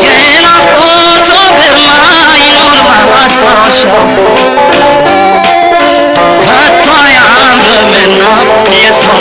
የናፍቆቱ ከቶ አያምርምና የሰው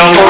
know